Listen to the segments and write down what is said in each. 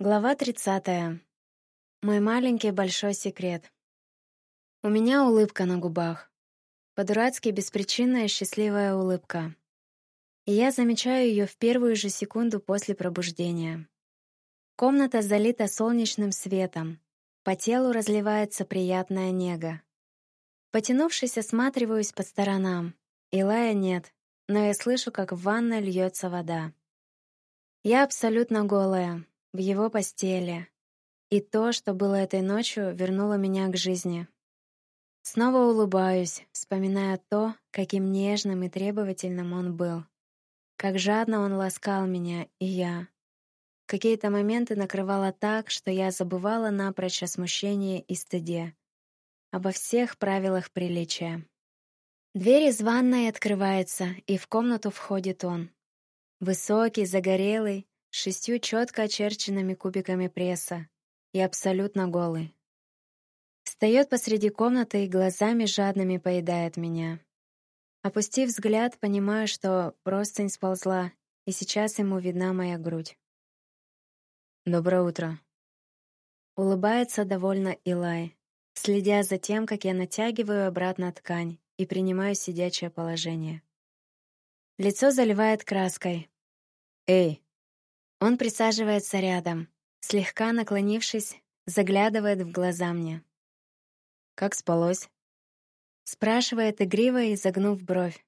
Глава 30. Мой маленький большой секрет. У меня улыбка на губах. По-дурацки беспричинная счастливая улыбка. И я замечаю ее в первую же секунду после пробуждения. Комната залита солнечным светом. По телу разливается приятная нега. Потянувшись, осматриваюсь по сторонам. Илая нет, но я слышу, как в ванной льется вода. Я абсолютно голая, в его постели. И то, что было этой ночью, вернуло меня к жизни. Снова улыбаюсь, вспоминая то, каким нежным и требовательным он был. Как жадно он ласкал меня, и я. Какие-то моменты накрывало так, что я забывала напрочь о смущении и стыде. Обо всех правилах приличия. Дверь из ванной открывается, и в комнату входит он. Высокий, загорелый, шестью четко очерченными кубиками пресса и абсолютно голый. Встает посреди комнаты и глазами жадными поедает меня. Опустив взгляд, понимаю, что простынь сползла, и сейчас ему видна моя грудь. «Доброе утро». Улыбается довольно Илай, следя за тем, как я натягиваю обратно ткань и принимаю сидячее положение. Лицо заливает краской. «Эй, он присаживается рядом, слегка наклонившись, заглядывает в глаза мне. «Как спалось?» Спрашивает игриво, изогнув бровь.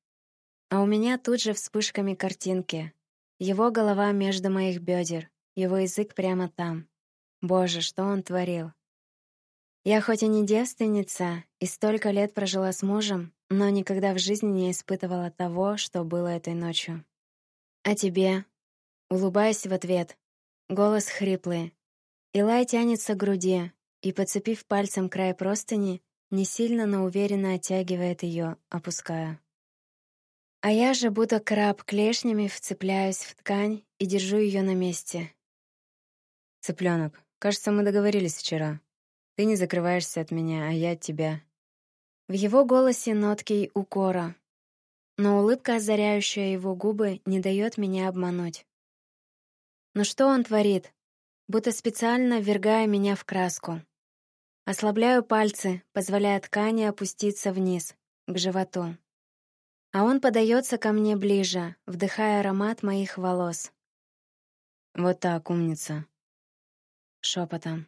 А у меня тут же вспышками картинки. Его голова между моих бедер, его язык прямо там. Боже, что он творил. Я хоть и не девственница, и столько лет прожила с мужем, но никогда в жизни не испытывала того, что было этой ночью. А тебе? Улыбаюсь в ответ. Голос хриплый. Илай тянется к груди и, подцепив пальцем край простыни, не сильно, но уверенно оттягивает ее, опуская. А я же, будто краб, клешнями вцепляюсь в ткань и держу ее на месте. Цыпленок, кажется, мы договорились вчера. Ты не закрываешься от меня, а я от тебя. В его голосе нотки укора, но улыбка, озаряющая его губы, не дает меня обмануть. Но что он творит? Будто специально ввергая меня в краску. Ослабляю пальцы, позволяя ткани опуститься вниз, к животу. А он подается ко мне ближе, вдыхая аромат моих волос. «Вот так, умница!» Шепотом.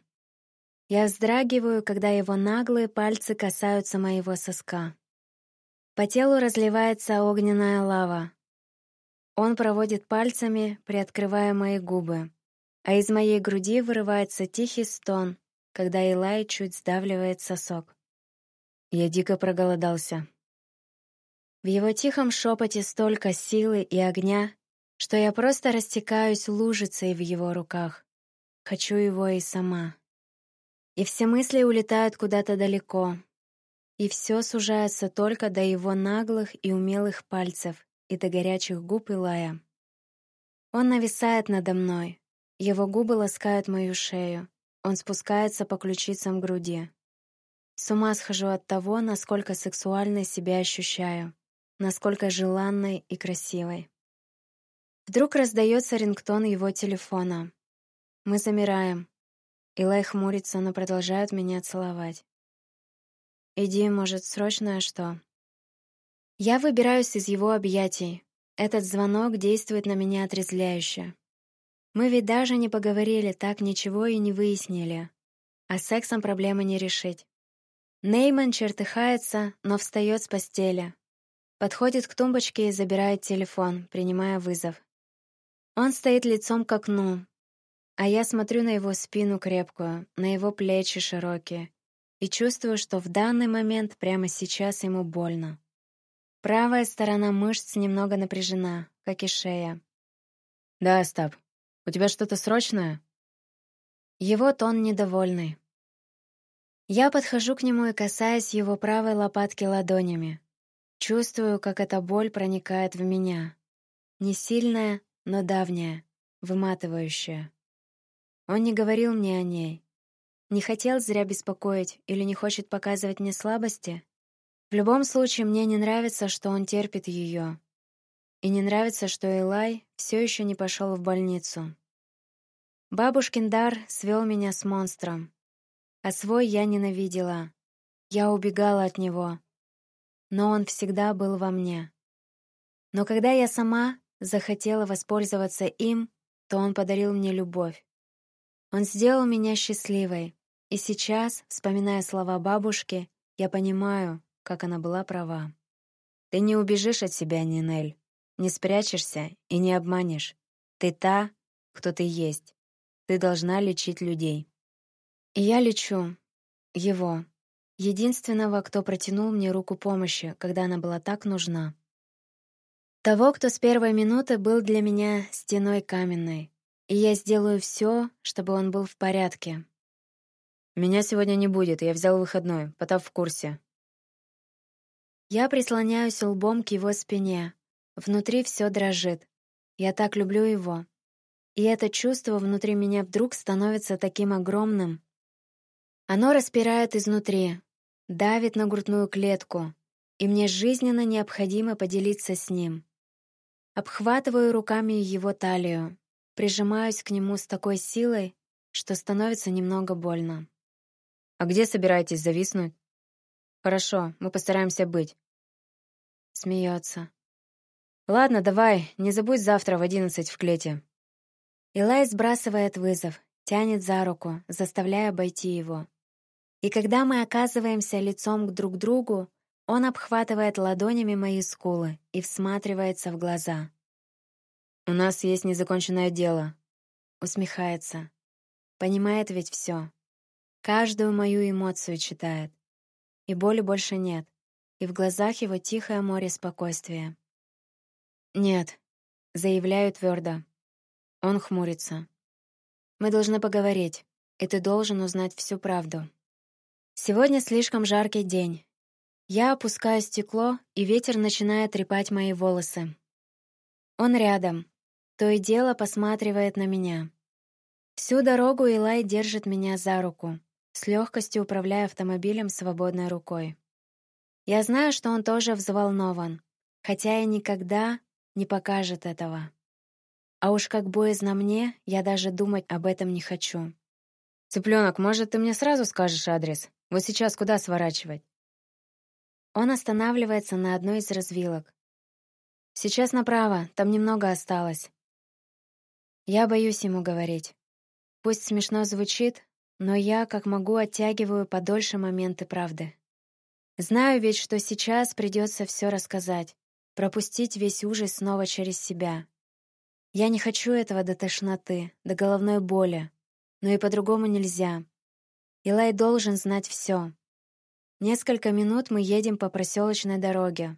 Я вздрагиваю, когда его наглые пальцы касаются моего соска. По телу разливается огненная лава, он проводит пальцами, приоткрывая мои губы, а из моей груди вырывается тихий стон, когда Илай чуть сдавливает сосок. Я дико проголодался. В его тихом шепоте столько силы и огня, что я просто растекаюсь лужицей в его руках. Хочу его и сама. И все мысли улетают куда-то далеко. И все сужается только до его наглых и умелых пальцев, и до горячих губ Илая. Он нависает надо мной. Его губы ласкают мою шею. Он спускается по ключицам груди. С ума схожу от того, насколько сексуально себя ощущаю, насколько желанной и красивой. Вдруг раздается рингтон его телефона. Мы замираем. Илай хмурится, но продолжает меня целовать. «Иди, может, срочное что?» Я выбираюсь из его объятий. Этот звонок действует на меня отрезвляюще. Мы ведь даже не поговорили, так ничего и не выяснили. А сексом проблемы не решить. Нейман чертыхается, но встает с постели. Подходит к тумбочке и забирает телефон, принимая вызов. Он стоит лицом к окну, а я смотрю на его спину крепкую, на его плечи широкие, и чувствую, что в данный момент прямо сейчас ему больно. Правая сторона мышц немного напряжена, как и шея. «Да, Остап, у тебя что-то срочное?» Его тон недовольный. Я подхожу к нему и касаюсь его правой лопатки ладонями. Чувствую, как эта боль проникает в меня. Не сильная, но давняя, выматывающая. Он не говорил мне о ней. Не хотел зря беспокоить или не хочет показывать мне слабости. В любом случае, мне не нравится, что он терпит ее. И не нравится, что Элай все еще не пошел в больницу. Бабушкин дар свел меня с монстром. А свой я ненавидела. Я убегала от него. Но он всегда был во мне. Но когда я сама захотела воспользоваться им, то он подарил мне любовь. Он сделал меня счастливой. И сейчас, вспоминая слова бабушки, я понимаю, как она была права. Ты не убежишь от себя, Нинель. Не спрячешься и не обманешь. Ты та, кто ты есть. Ты должна лечить людей. И я лечу. Его. Единственного, кто протянул мне руку помощи, когда она была так нужна. Того, кто с первой минуты был для меня стеной каменной. И я сделаю все, чтобы он был в порядке. Меня сегодня не будет, я взял выходной, Потап в курсе. Я прислоняюсь лбом к его спине. Внутри все дрожит. Я так люблю его. И это чувство внутри меня вдруг становится таким огромным. Оно распирает изнутри, давит на грудную клетку, и мне жизненно необходимо поделиться с ним. Обхватываю руками его талию, прижимаюсь к нему с такой силой, что становится немного больно. «А где собираетесь зависнуть?» «Хорошо, мы постараемся быть». Смеется. «Ладно, давай, не забудь завтра в одиннадцать в клете». Илай сбрасывает вызов, тянет за руку, заставляя обойти его. И когда мы оказываемся лицом к друг другу, он обхватывает ладонями мои скулы и всматривается в глаза. «У нас есть незаконченное дело», — усмехается. Понимает ведь все. Каждую мою эмоцию читает. И боли больше нет. И в глазах его тихое море спокойствия. «Нет», — заявляю твердо. Он хмурится. «Мы должны поговорить, и ты должен узнать всю правду. Сегодня слишком жаркий день. Я опускаю стекло, и ветер начинает трепать мои волосы. Он рядом, то и дело посматривает на меня. Всю дорогу Илай держит меня за руку, с легкостью управляя автомобилем свободной рукой. Я знаю, что он тоже взволнован, хотя и никогда не покажет этого. А уж как боязно мне, я даже думать об этом не хочу. «Цыпленок, может, ты мне сразу скажешь адрес? Вот сейчас куда сворачивать?» Он останавливается на одной из развилок. «Сейчас направо, там немного осталось». Я боюсь ему говорить. Пусть смешно звучит, но я, как могу, оттягиваю подольше моменты правды. Знаю ведь, что сейчас придется все рассказать, пропустить весь ужас снова через себя, я не хочу этого до тошноты, до головной боли. Но и по-другому нельзя. Илай должен знать все. Несколько минут мы едем по проселочной дороге.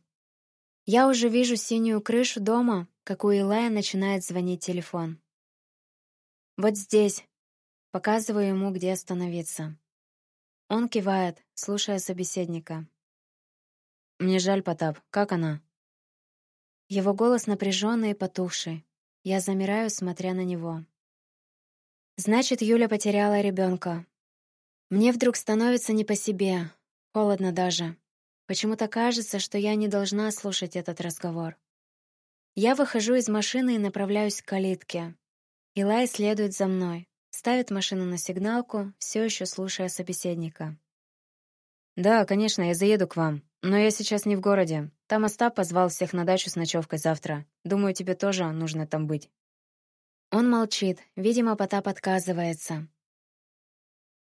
Я уже вижу синюю крышу дома, как у Илая начинает звонить телефон. «Вот здесь». Показываю ему, где остановиться. Он кивает, слушая собеседника. «Мне жаль, Потап. Как она?» Его голос напряженный и потухший. Я замираю, смотря на него. Значит, Юля потеряла ребенка. Мне вдруг становится не по себе, холодно даже. Почему-то кажется, что я не должна слушать этот разговор. Я выхожу из машины и направляюсь к калитке. Илай следует за мной, ставит машину на сигналку, все еще слушая собеседника. «Да, конечно, я заеду к вам, но я сейчас не в городе. Там Остап позвал всех на дачу с ночевкой завтра. Думаю, тебе тоже нужно там быть». Он молчит. Видимо, Потап отказывается.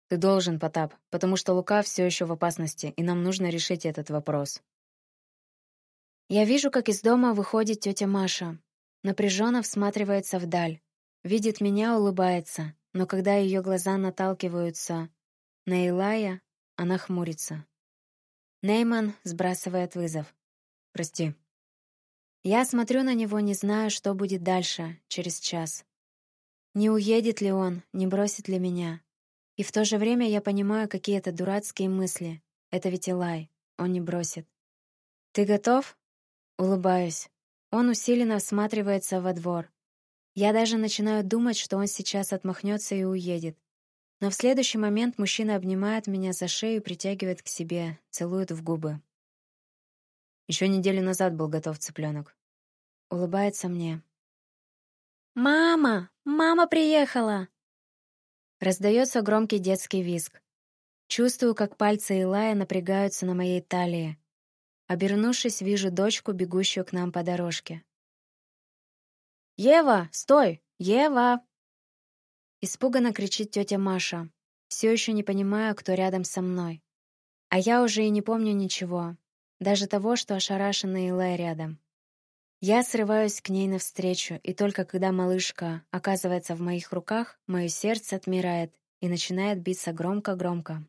«Ты должен, Потап, потому что Лука все еще в опасности, и нам нужно решить этот вопрос». Я вижу, как из дома выходит тетя Маша. Напряженно всматривается вдаль. Видит меня, улыбается, но когда ее глаза наталкиваются на Илая, она хмурится. Нейман сбрасывает вызов. Прости. Я смотрю на него, не знаю, что будет дальше, через час. Не уедет ли он, не бросит ли меня. И в то же время я понимаю какие-то дурацкие мысли. Это ведь Илай, он не бросит. «Ты готов?» Улыбаюсь. Он усиленно всматривается во двор. Я даже начинаю думать, что он сейчас отмахнется и уедет. Но в следующий момент мужчина обнимает меня за шею и притягивает к себе, целует в губы. Еще неделю назад был готов цыпленок. Улыбается мне. «Мама! Мама приехала!» Раздается громкий детский визг. Чувствую, как пальцы Илая напрягаются на моей талии. Обернувшись, вижу дочку, бегущую к нам по дорожке. «Ева, стой! Ева!» Испуганно кричит тетя Маша, все еще не понимая, кто рядом со мной. А я уже и не помню ничего, даже того, что ошарашенный Илай рядом. Я срываюсь к ней навстречу, и только когда малышка оказывается в моих руках, мое сердце отмирает и начинает биться громко-громко.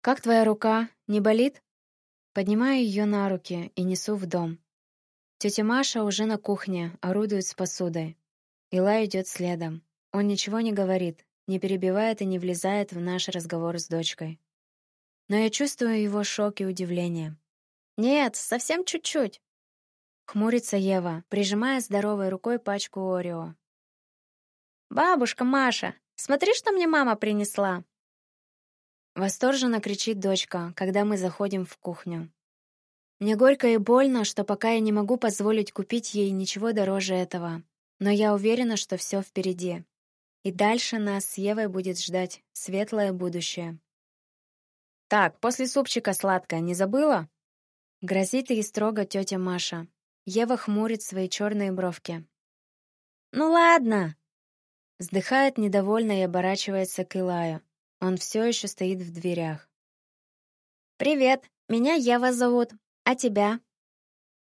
«Как твоя рука? Не болит?» Поднимаю ее на руки и несу в дом. Тетя Маша уже на кухне, орудует с посудой. Ила идет следом. Он ничего не говорит, не перебивает и не влезает в наш разговор с дочкой. Но я чувствую его шок и удивление. «Нет, совсем чуть-чуть», Хмурится Ева, прижимая здоровой рукой пачку Орео. «Бабушка Маша, смотри, что мне мама принесла!» Восторженно кричит дочка, когда мы заходим в кухню. Мне горько и больно, что пока я не могу позволить купить ей ничего дороже этого. Но я уверена, что все впереди. И дальше нас с Евой будет ждать светлое будущее. «Так, после супчика сладкое не забыла?» Грозит ей строго тетя Маша, Ева хмурит свои черные бровки. «Ну ладно!» Вздыхает недовольно и оборачивается к Илаю. Он все еще стоит в дверях. «Привет, меня Ева зовут. А тебя?»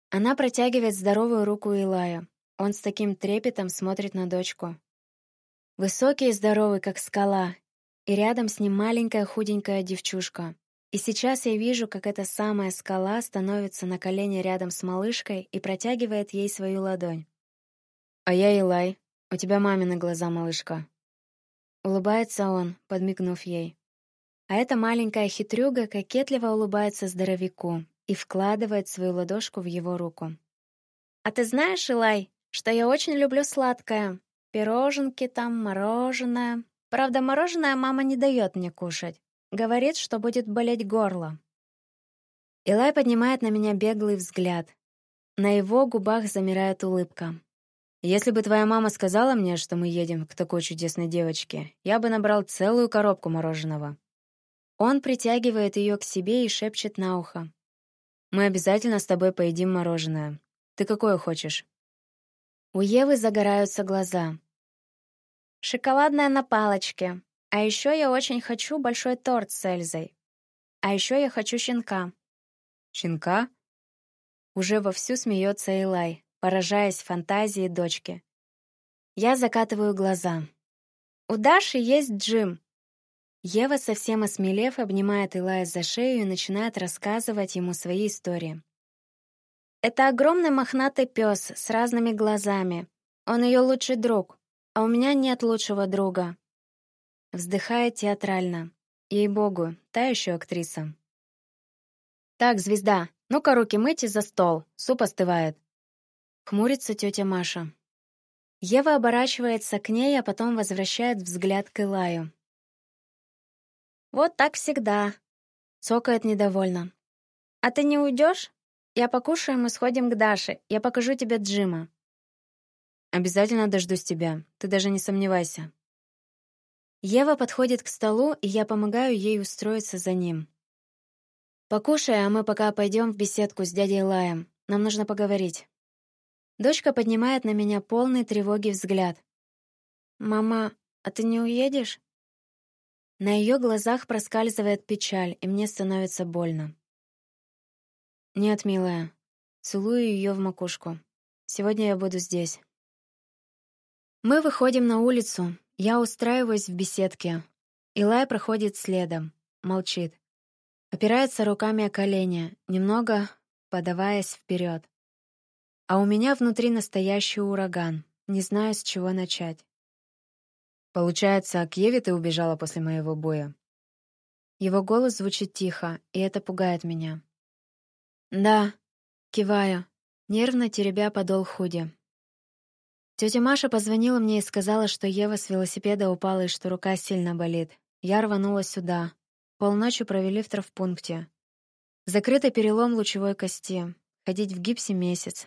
Она протягивает здоровую руку Илаю. Он с таким трепетом смотрит на дочку. Высокий и здоровый, как скала, и рядом с ним маленькая худенькая девчушка. И сейчас я вижу, как эта самая скала становится на колени рядом с малышкой и протягивает ей свою ладонь. «А я Илай. У тебя мамины глаза, малышка». Улыбается он, подмигнув ей. А эта маленькая хитрюга кокетливо улыбается здоровяку и вкладывает свою ладошку в его руку. «А ты знаешь, Илай, что я очень люблю сладкое? Пироженки там, мороженое. Правда, мороженое мама не дает мне кушать. Говорит, что будет болеть горло. Илай поднимает на меня беглый взгляд. На его губах замирает улыбка. Если бы твоя мама сказала мне, что мы едем к такой чудесной девочке, я бы набрал целую коробку мороженого. Он притягивает ее к себе и шепчет на ухо. Мы обязательно с тобой поедим мороженое. Ты какое хочешь? У Евы загораются глаза. Шоколадное на палочке, а еще я очень хочу большой торт с Эльзой. А еще я хочу щенка. Щенка? Уже вовсю смеется Элай, поражаясь фантазии дочки. Я закатываю глаза. У Даши есть Джим. Ева, совсем осмелев, обнимает Илая за шею и начинает рассказывать ему свои истории. Это огромный мохнатый пес с разными глазами. Он ее лучший друг, а у меня нет лучшего друга. Вздыхает театрально. Ей-богу, та еще актриса. «Так, звезда, ну-ка руки мыть за стол, суп остывает». Хмурится тетя Маша. Ева оборачивается к ней, а потом возвращает взгляд к Илаю. «Вот так всегда», — цокает недовольно. «А ты не уйдешь? Я покушаем и сходим к Даше. Я покажу тебе Джима». «Обязательно дождусь тебя. Ты даже не сомневайся», Ева подходит к столу, и я помогаю ей устроиться за ним. «Покушай, а мы пока пойдем в беседку с дядей Лаем. Нам нужно поговорить». Дочка поднимает на меня полный тревоги взгляд. «Мама, а ты не уедешь?» На ее глазах проскальзывает печаль, и мне становится больно. «Нет, милая». Целую ее в макушку. «Сегодня я буду здесь». Мы выходим на улицу, я устраиваюсь в беседке. Илай проходит следом, молчит. Опирается руками о колени, немного подаваясь вперед. А у меня внутри настоящий ураган. Не знаю, с чего начать. Получается, к Еве ты убежала после моего боя. Его голос звучит тихо, и это пугает меня. Да, киваю, нервно теребя подол худи. Тетя Маша позвонила мне и сказала, что Ева с велосипеда упала и что рука сильно болит. Я рванула сюда. Полночи провели в травпункте. Закрытый перелом лучевой кости. Ходить в гипсе месяц.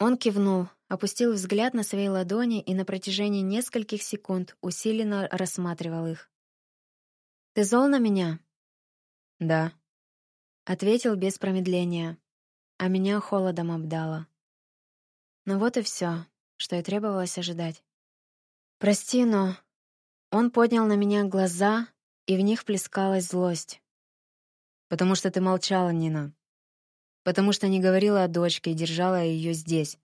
Он кивнул, опустил взгляд на свои ладони и на протяжении нескольких секунд усиленно рассматривал их. «Ты зол на меня?» «Да», — ответил без промедления, а меня холодом обдало. Ну вот и все, что и требовалось ожидать. «Прости, но...» Он поднял на меня глаза, и в них плескалась злость. «Потому что ты молчала, Нина. Потому что не говорила о дочке и держала ее здесь.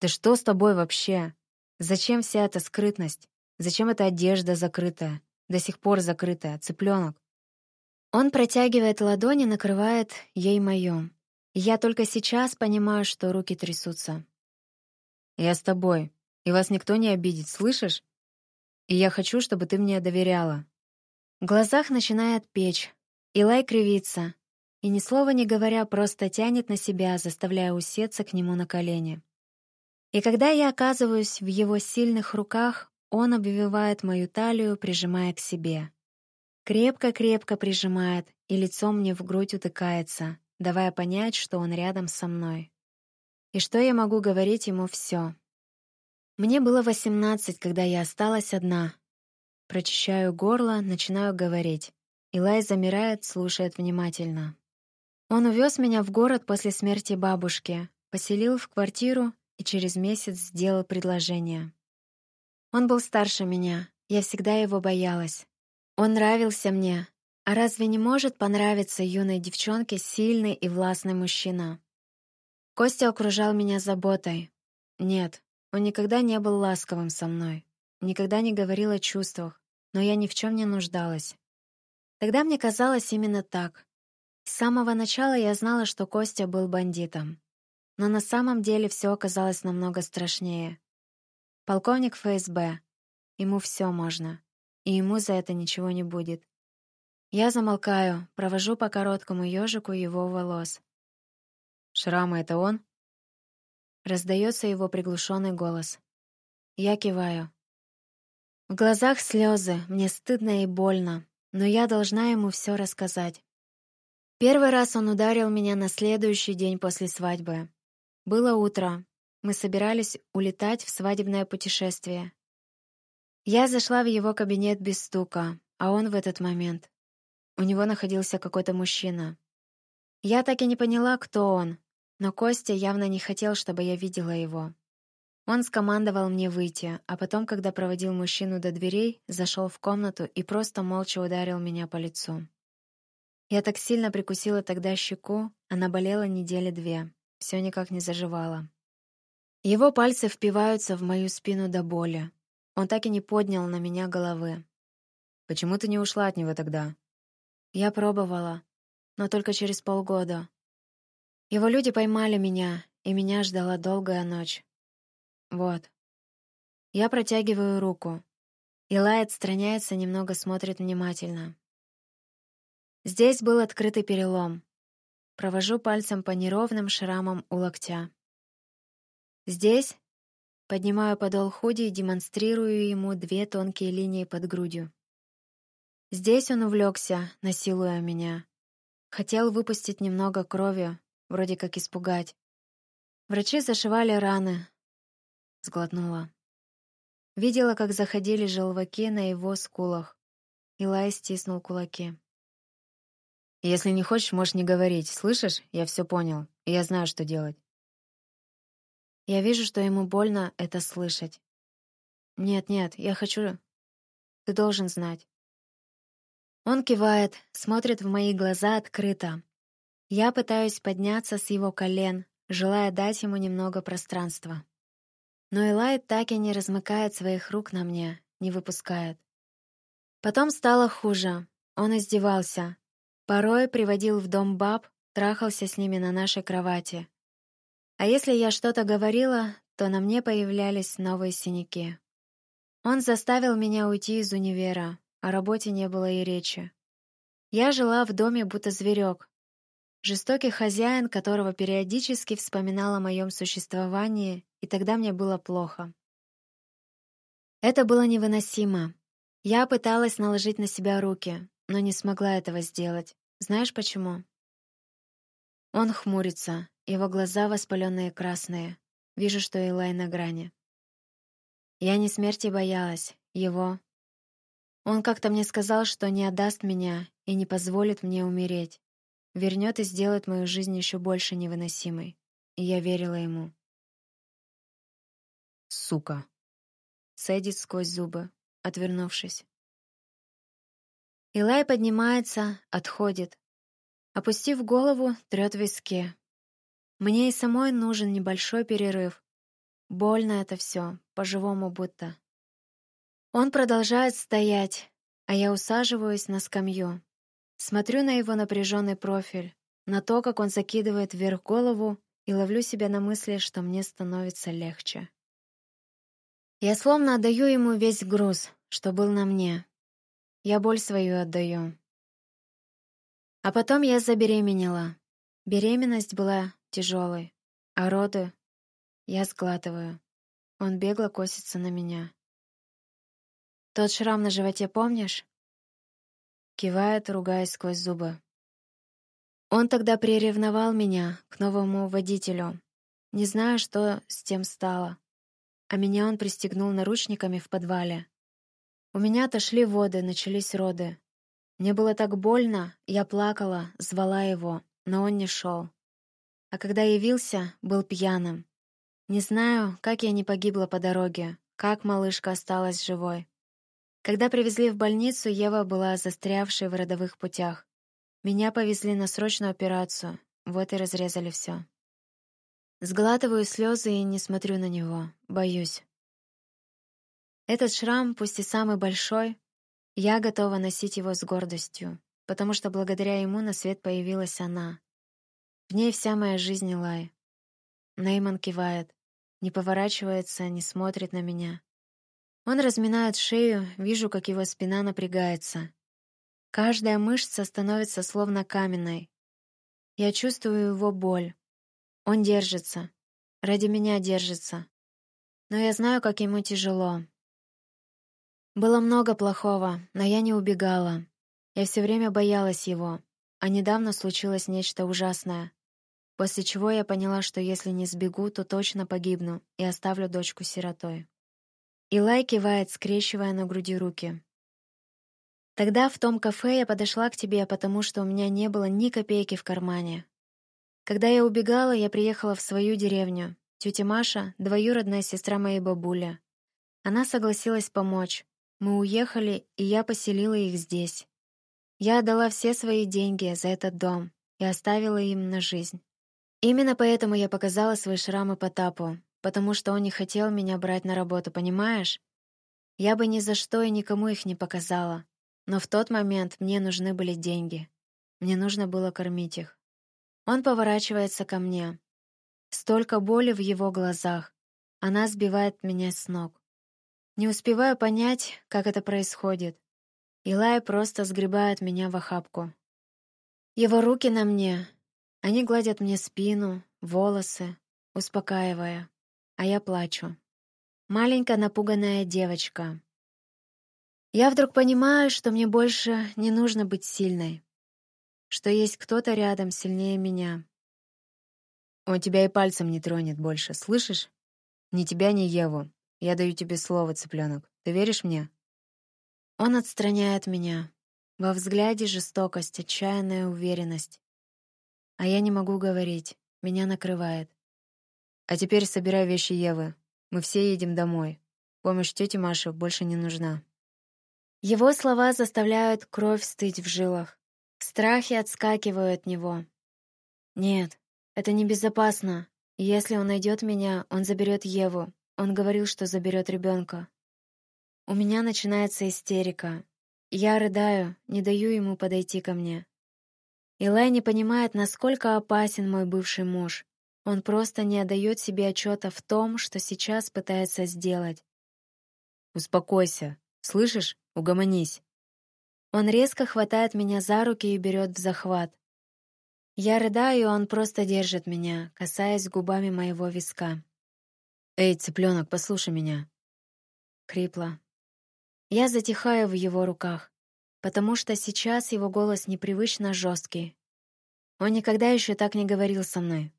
Да что с тобой вообще? Зачем вся эта скрытность? Зачем эта одежда закрытая? До сих пор закрытая, цыпленок? Он протягивает ладони, накрывает ей мою. Я только сейчас понимаю, что руки трясутся. Я с тобой, и вас никто не обидит, слышишь? И я хочу, чтобы ты мне доверяла. В глазах начинает печь. Илай кривится. И ни слова не говоря, просто тянет на себя, заставляя усеться к нему на колени. И когда я оказываюсь в его сильных руках, он обвивает мою талию, прижимая к себе. Крепко-крепко прижимает и лицом мне в грудь утыкается, давая понять, что он рядом со мной. И что я могу говорить ему все. Мне было восемнадцать, когда я осталась одна. Прочищаю горло, начинаю говорить. Илай замирает, слушает внимательно. Он увез меня в город после смерти бабушки, поселил в квартиру и через месяц сделал предложение. Он был старше меня, я всегда его боялась. Он нравился мне, а разве не может понравиться юной девчонке сильный и властный мужчина? Костя окружал меня заботой. Нет, он никогда не был ласковым со мной, никогда не говорил о чувствах, но я ни в чем не нуждалась. Тогда мне казалось именно так. С самого начала я знала, что Костя был бандитом. Но на самом деле все оказалось намного страшнее. Полковник ФСБ. Ему все можно. И ему за это ничего не будет. Я замолкаю, провожу по короткому ежику его волос. «Шрамы — это он?» Раздается его приглушенный голос. Я киваю. В глазах слезы, мне стыдно и больно, но я должна ему все рассказать. Первый раз он ударил меня на следующий день после свадьбы. Было утро. Мы собирались улетать в свадебное путешествие. Я зашла в его кабинет без стука, а он в этот момент. У него находился какой-то мужчина. Я так и не поняла, кто он, но Костя явно не хотел, чтобы я видела его. Он скомандовал мне выйти, а потом, когда проводил мужчину до дверей, зашел в комнату и просто молча ударил меня по лицу. Я так сильно прикусила тогда щеку, она болела недели две все никак не заживало. Его пальцы впиваются в мою спину до боли. Он так и не поднял на меня головы. «Почему ты не ушла от него тогда?» Я пробовала, но только через полгода. Его люди поймали меня, и меня ждала долгая ночь. Вот. Я протягиваю руку. Илай отстраняется, немного смотрит внимательно. Здесь был открытый перелом. Провожу пальцем по неровным шрамам у локтя. Здесь поднимаю подол худи и демонстрирую ему две тонкие линии под грудью. Здесь он увлекся, насилуя меня. Хотел выпустить немного крови, вроде как испугать. Врачи зашивали раны. Сглотнула. Видела, как заходили желваки на его скулах. Илай стиснул кулаки. Если не хочешь, можешь не говорить. Слышишь? Я все понял. Я знаю, что делать. Я вижу, что ему больно это слышать. Нет, нет, я хочу... Ты должен знать. Он кивает, смотрит в мои глаза открыто. Я пытаюсь подняться с его колен, желая дать ему немного пространства. Но Элай так и не размыкает своих рук на мне, не выпускает. Потом стало хуже. Он издевался, Порой приводил в дом баб, трахался с ними на нашей кровати. А если я что-то говорила, то на мне появлялись новые синяки. Он заставил меня уйти из универа, о работе не было и речи. Я жила в доме будто зверек. Жестокий хозяин, которого периодически вспоминал о моем существовании, и тогда мне было плохо. Это было невыносимо. Я пыталась наложить на себя руки, но не смогла этого сделать. Знаешь почему? Он хмурится, его глаза воспаленные красные. вижу, что Илай на грани. Я не смерти боялась, его. Он как-то мне сказал, что не отдаст меня и не позволит мне умереть. Вернет и сделает мою жизнь еще больше невыносимой. И я верила ему. Сука. Цедит сквозь зубы, отвернувшись. Илай поднимается, отходит. Опустив голову, трёт виски. Мне и самой нужен небольшой перерыв. Больно это все, по-живому будто. Он продолжает стоять, а я усаживаюсь на скамью. Смотрю на его напряженный профиль, на то, как он закидывает вверх голову, и ловлю себя на мысли, что мне становится легче. Я словно отдаю ему весь груз, что был на мне. Я боль свою отдаю. А потом я забеременела. Беременность была тяжелой, а роды я сглатываю. Он бегло косится на меня. Тот шрам на животе помнишь? Кивает, ругаясь сквозь зубы. Он тогда приревновал меня к новому водителю. Не знаю, что с тем стало. А меня он пристегнул наручниками в подвале. У меня отошли воды, начались роды. Мне было так больно, я плакала, звала его, но он не шел. А когда явился, был пьяным. Не знаю, как я не погибла по дороге, как малышка осталась живой. Когда привезли в больницу, Ева была застрявшей в родовых путях. Меня повезли на срочную операцию, вот и разрезали все. Сглатываю слезы и не смотрю на него, боюсь. Этот шрам, пусть и самый большой, я готова носить его с гордостью, потому что благодаря ему на свет появилась она. В ней вся моя жизнь Лай. Нейман кивает, не поворачивается, не смотрит на меня. Он разминает шею, вижу, как его спина напрягается. Каждая мышца становится словно каменной. Я чувствую его боль. Он держится. Ради меня держится. Но я знаю, как ему тяжело. Было много плохого, но я не убегала. Я все время боялась его. А недавно случилось нечто ужасное. После чего я поняла, что если не сбегу, то точно погибну и оставлю дочку сиротой. Илай кивает, скрещивая на груди руки. Тогда в том кафе я подошла к тебе, потому что у меня не было ни копейки в кармане. Когда я убегала, я приехала в свою деревню. Тетя Маша — двоюродная сестра моей бабули. Она согласилась помочь, мы уехали, и я поселила их здесь. Я отдала все свои деньги за этот дом и оставила им на жизнь. Именно поэтому я показала свои шрамы Потапу, потому что он не хотел меня брать на работу, понимаешь? Я бы ни за что и никому их не показала. Но в тот момент мне нужны были деньги. Мне нужно было кормить их. Он поворачивается ко мне. Столько боли в его глазах. Она сбивает меня с ног. Не успеваю понять, как это происходит. Илай просто сгребает меня в охапку. Его руки на мне. Они гладят мне спину, волосы, успокаивая. А я плачу. Маленькая напуганная девочка. Я вдруг понимаю, что мне больше не нужно быть сильной. Что есть кто-то рядом сильнее меня. Он тебя и пальцем не тронет больше, слышишь? Ни тебя, ни Еву. Я даю тебе слово, цыпленок. Ты веришь мне?» Он отстраняет меня. Во взгляде жестокость, отчаянная уверенность. А я не могу говорить. Меня накрывает. «А теперь собирай вещи Евы. Мы все едем домой. Помощь тети Маши больше не нужна». Его слова заставляют кровь стыть в жилах. Страхи отскакивают от него. Нет, это небезопасно. Если он найдет меня, он заберет Еву, он говорил, что заберет ребенка. У меня начинается истерика. Я рыдаю, не даю ему подойти ко мне. Илай не понимает, насколько опасен мой бывший муж. Он просто не отдает себе отчета в том, что сейчас пытается сделать. «Успокойся. Слышишь? Угомонись». Он резко хватает меня за руки и берет в захват. Я рыдаю, он просто держит меня, касаясь губами моего виска. «Эй, цыпленок, послушай меня!» Хрипло. Я затихаю в его руках, потому что сейчас его голос непривычно жесткий. Он никогда еще так не говорил со мной.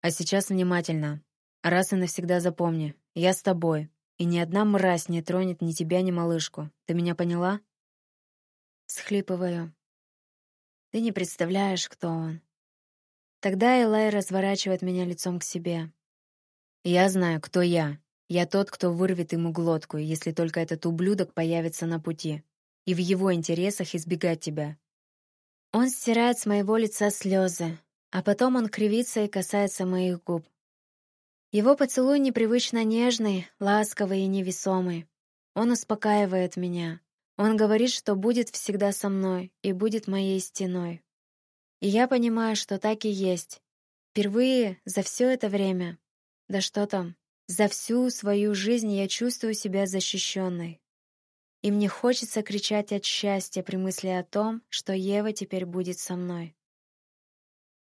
А сейчас внимательно. Раз и навсегда запомни, я с тобой, и ни одна мразь не тронет ни тебя, ни малышку. Ты меня поняла? Схлипываю. Ты не представляешь, кто он. Тогда Элай разворачивает меня лицом к себе. Я знаю, кто я. Я тот, кто вырвет ему глотку, если только этот ублюдок появится на пути. И в его интересах избегать тебя. Он стирает с моего лица слезы, а потом он кривится и касается моих губ. Его поцелуй непривычно нежный, ласковый и невесомый. Он успокаивает меня. Он говорит, что будет всегда со мной и будет моей стеной. И я понимаю, что так и есть. Впервые за все это время, да что там, за всю свою жизнь я чувствую себя защищенной. И мне хочется кричать от счастья при мысли о том, что Ева теперь будет со мной.